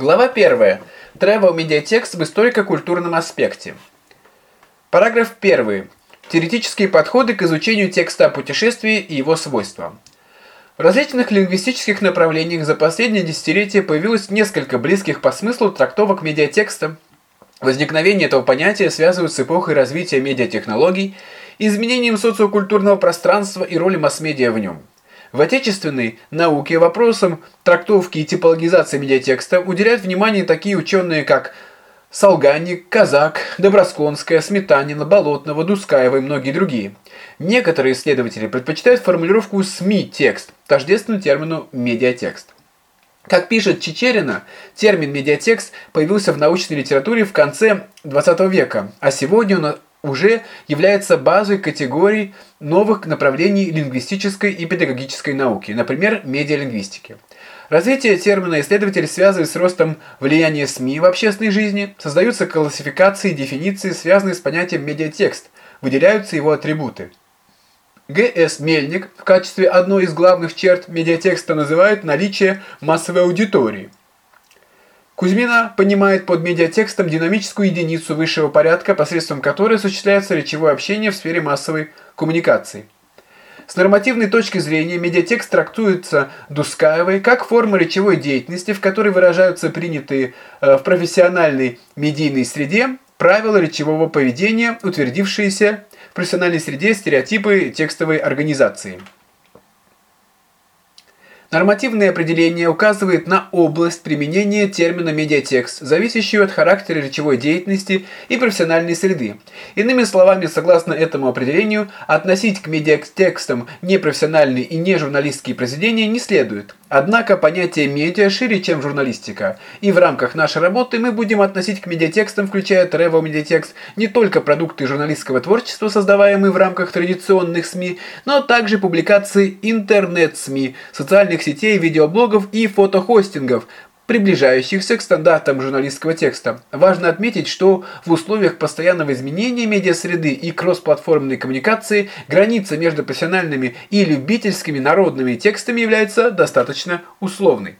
Глава 1. Travel медиатекст в историко-культурном аспекте. Параграф 1. Теоретические подходы к изучению текста о путешествии и его свойства. В различных лингвистических направлениях за последние десятилетия появилось несколько близких по смыслу трактовок медиатекста. Возникновение этого понятия связывают с эпохой развития медиатехнологий, изменением социокультурного пространства и роли масс-медиа в нем. В отечественной науке вопросам трактовки и типологизации медиатекста уделяют внимание такие ученые, как Солганик, Казак, Добросконская, Сметанина, Болотного, Дускаева и многие другие. Некоторые исследователи предпочитают формулировку СМИ-текст, тождественную термину «медиатекст». Как пишет Чечерина, термин «медиатекст» появился в научной литературе в конце XX века, а сегодня он уже является базой категорий новых направлений лингвистической и педагогической науки, например, медиалингвистики. Развитие термина исследователи связывают с ростом влияния СМИ в общественной жизни, создаются классификации и дефиниции, связанные с понятием медиатекст, выделяются его атрибуты. Г.С. Мельник в качестве одной из главных черт медиатекста называет наличие массовой аудитории – Кузьмина понимает под медиатекстом динамическую единицу высшего порядка, посредством которой осуществляется речевое общение в сфере массовой коммуникации. С нормативной точки зрения медиатекст трактуется Дускаевой как форма речевой деятельности, в которой выражаются принятые э, в профессиональной медийной среде правила речевого поведения, утвердившиеся в профессиональной среде стереотипы текстовой организации. Нормативное определение указывает на область применения термина медиатекст, зависящую от характера речевой деятельности и профессиональной среды. Иными словами, согласно этому определению, относить к медиатекстам непрофессиональные и нежурналистские произведения не следует. Однако понятие медиа шире, чем журналистика, и в рамках нашей работы мы будем относить к медиатекстам, включая travel медиатекст, не только продукты журналистского творчества, создаваемые в рамках традиционных СМИ, но также публикации интернет-СМИ, социальных сетей, видеоблогов и фотохостингов, приближающихся к стандартам журналистского текста. Важно отметить, что в условиях постоянного изменения медиасреды и кроссплатформенной коммуникации граница между профессиональными и любительскими народными текстами является достаточно условной.